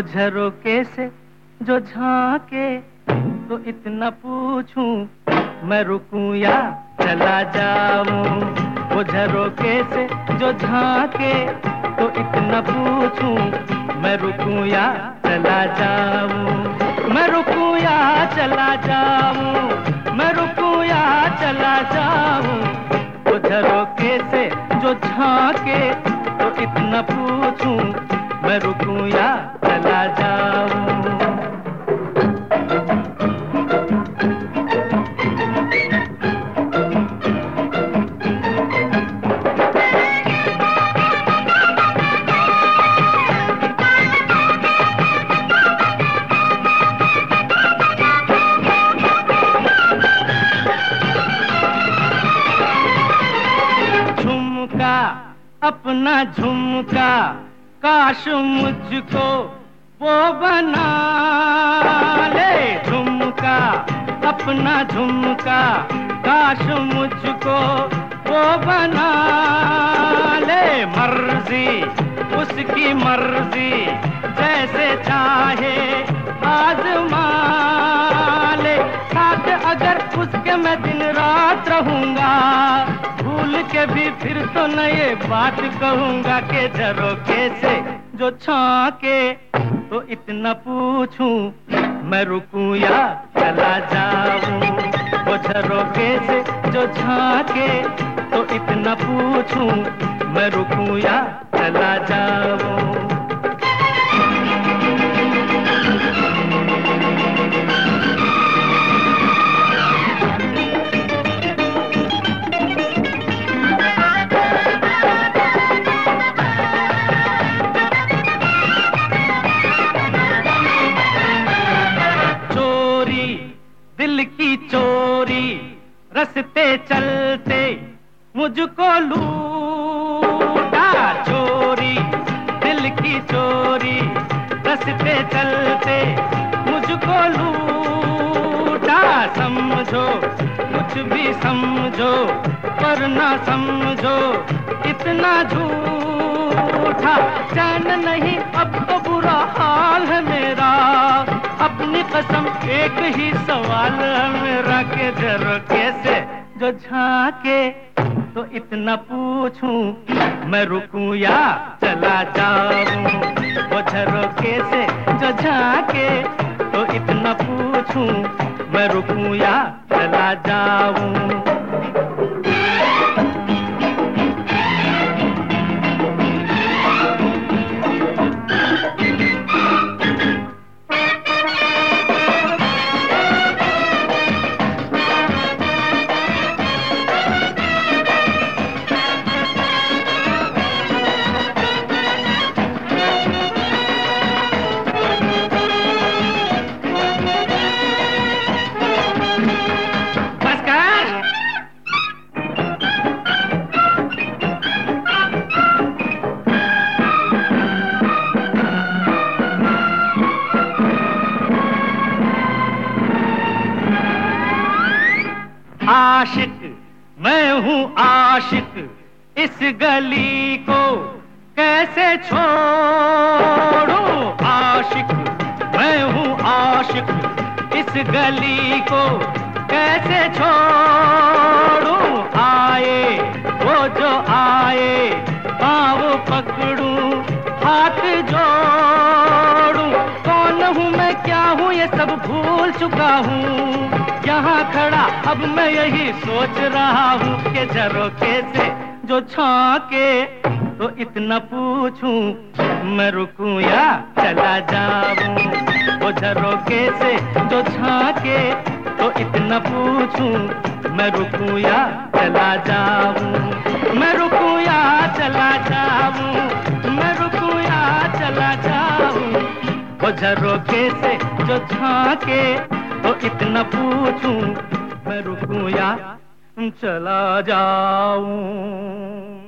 वो झरोके से, जो झांके तो इतना पूछूँ, मैं रुकूं या चला जाऊँ? वो झरोके से, जो झांके तो इतना पूछूँ, मैं रुकूं या चला जाऊँ? मैं रुकूं या चला जाऊँ? मैं रुकूं या चला जाऊँ? वो झरोके से, जो झांके तो इतना पूछूँ, मैं रुकूं या चला जाऊँ। अपना झुमका काश मुझको वो बना ले झुमका, अपना झुमका। काश मुझको वो बना ले मर्ज़ी, उसकी मर्ज़ी, जैसे चाहे आजमा ले। साथ अगर उसके मैं दिन रात रहूँगा, भूल के भी फिर तो न ये बात कहूँगा के झरोके से जो छाके तो इतना पूछूँ, मैं रुकूं या चला जाऊँ? वो झरोके से जो झांके तो इतना पूछूँ, मैं रुकूं या चला जाऊँ? रस्ते चलते मुझको लूटा चोरी, दिल की चोरी। रस्ते चलते मुझको लूटा, समझो, कुछ भी समझो, पर ना समझो, इतना झूठा। चैन नहीं, अब तो बुरा हाल है मेरा। अपनी कसम, एक ही सवाल है मेरा के झरोके से जो झाके तो इतना पूछूँ, मैं रुकूं या चला जाऊँ? वो झरोके से जो झाके तो इतना पूछूँ, मैं रुकूं या चला जाऊँ? आशिक, मैं हूँ आशिक, इस गली को कैसे छोड़ू? आशिक, मैं हूँ आशिक, इस गली को कैसे छोड़ूं? हूँ ये सब भूल चुका हूँ। यहाँ खड़ा, अब मैं यही सोच रहा हूँ कि झरोके से जो छाके तो इतना पूछूँ, मैं रुकूं या चला जाऊँ? वो झरोके से जो छाके तो इतना पूछूँ, मैं रुकूं या चला जाऊँ? मैं रुकूं या चला जाऊँ? मैं रुकूं या चला जाऊँ? वो झरोके से जो छाके तो इतना पूछूँ मैं रुकूं या चला जाऊँ?